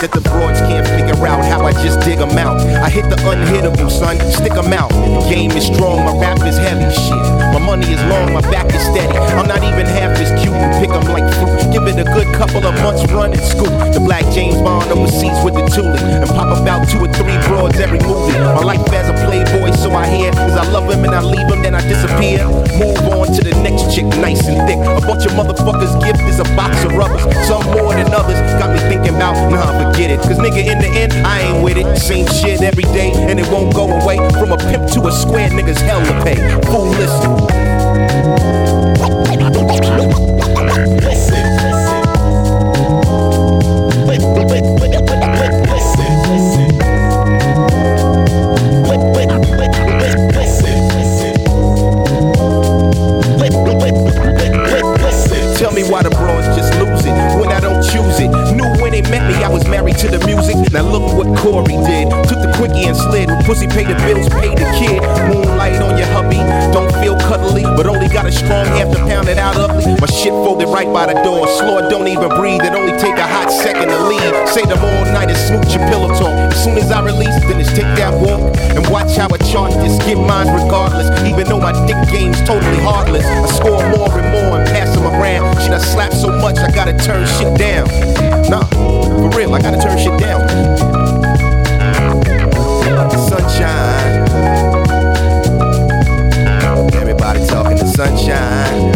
that the broads can't figure out how I just dig them out. I hit the unhittable, son, stick them out. The game is strong, my rap is heavy, shit. My money is long, my back is steady. I'm not even half as cute and pick them like fruit. Give it a good couple of months, run and scoop. The black James Bond overseas with the tulip. And pop about two or three broads every movie. My life as a playboy, so I hear. Cause I love him and I leave him, then I disappear. Move on to the next chick, nice and thick. A bunch of motherfuckers gift is a box of rubbers. Some more others. Got me thinking about, nah, forget it. Cause nigga, in the end, I ain't with it. Same shit every day, and it won't go away. From a pimp to a square, niggas hell to pay. Fool, listen. To the music. Now look what Corey did. Took the quickie and slid. Pussy paid the bills, paid the kid. Moonlight on your hubby. Don't feel cuddly, but only got a strong pound it out ugly. My shit folded right by the door. Slow, don't even breathe. It only take a hot second to leave. Say them all night and smooch your pillow talk. As soon as I release, then it's take that walk and watch how I chart this. Get mine regardless. Even though my dick game's totally heartless. I score more and more and pass them around. Shit, I slap so much, I gotta turn shit down damn, I gotta turn shit down. Sunshine. Everybody talking to sunshine.